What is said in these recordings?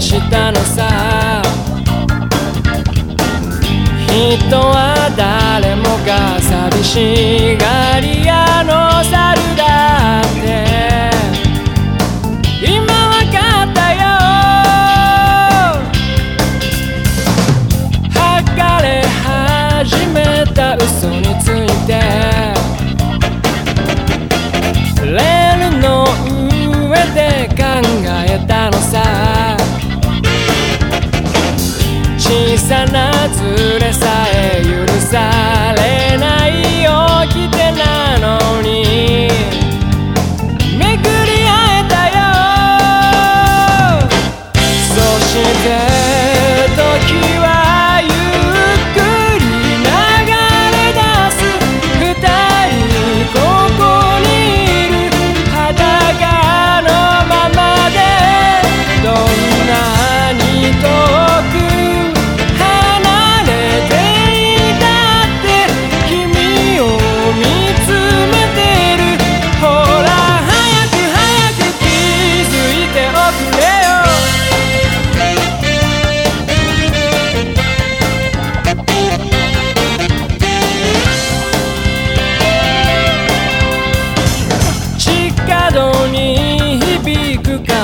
いたのさ。人は誰もが寂しがり屋の猿だって。今わかったよ。測れ始めた嘘について。レールの上で考えたのさ。外れさえ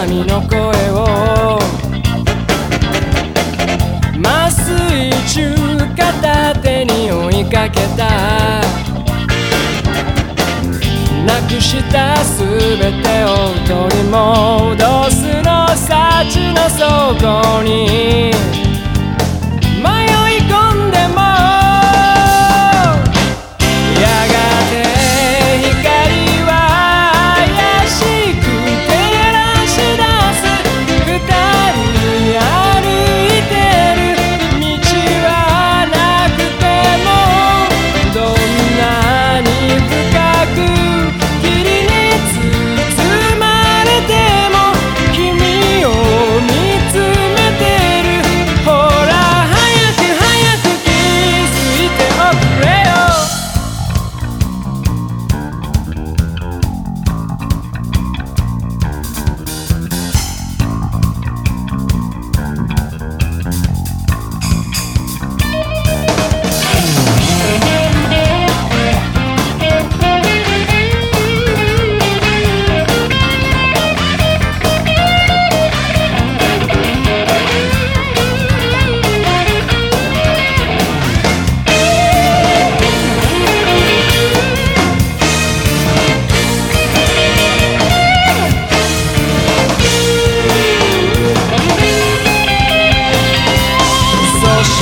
神の声を？麻酔中片手に追いかけた。なくしたすべてを取り戻すの幸の底に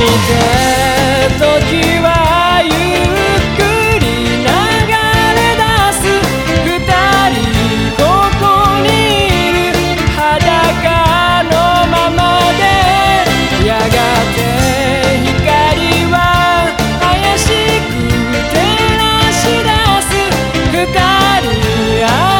して時はゆっくり流れ出す二人ここにいる裸のままでやがて光は怪しく照らし出す二人